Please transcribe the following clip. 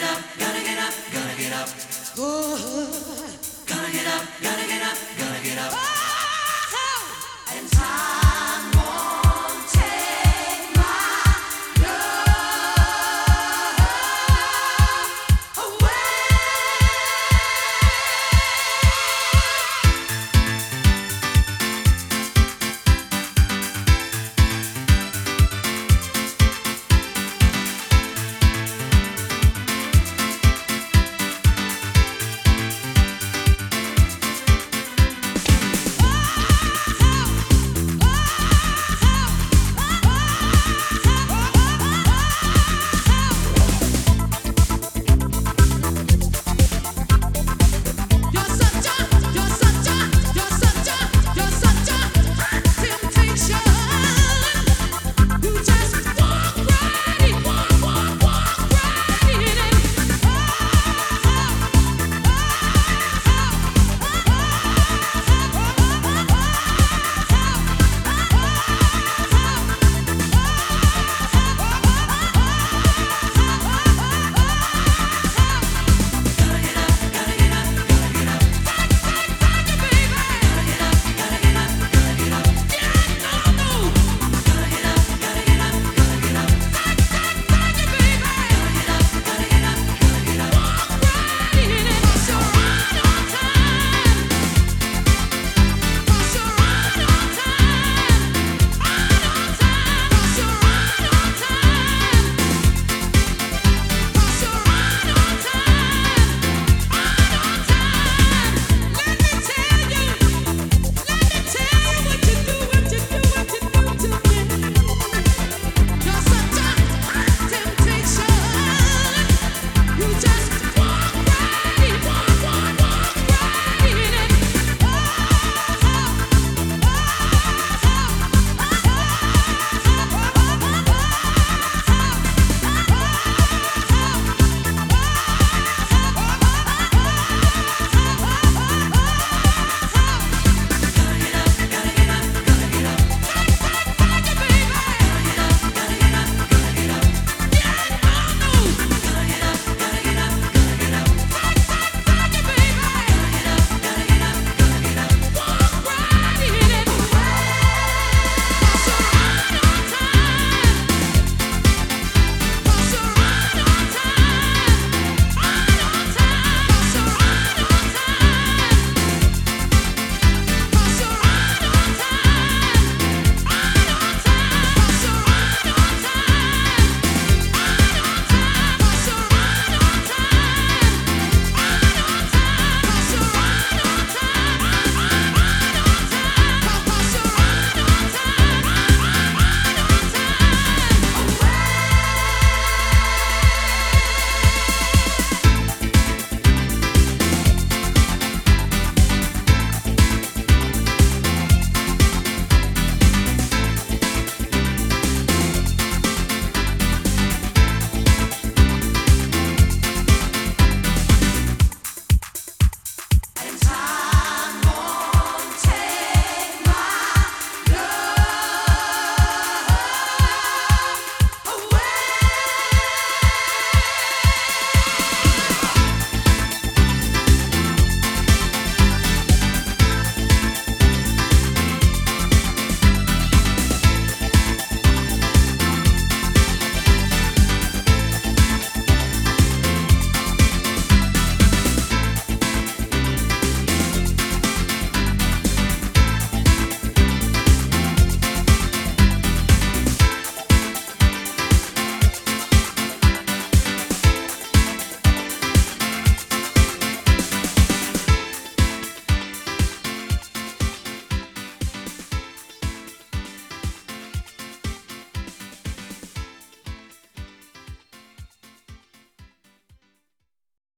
Gonna get up, gonna get up, gonna get up. Ooh. Gotta get up, gonna get up, oh, oh. gonna get up.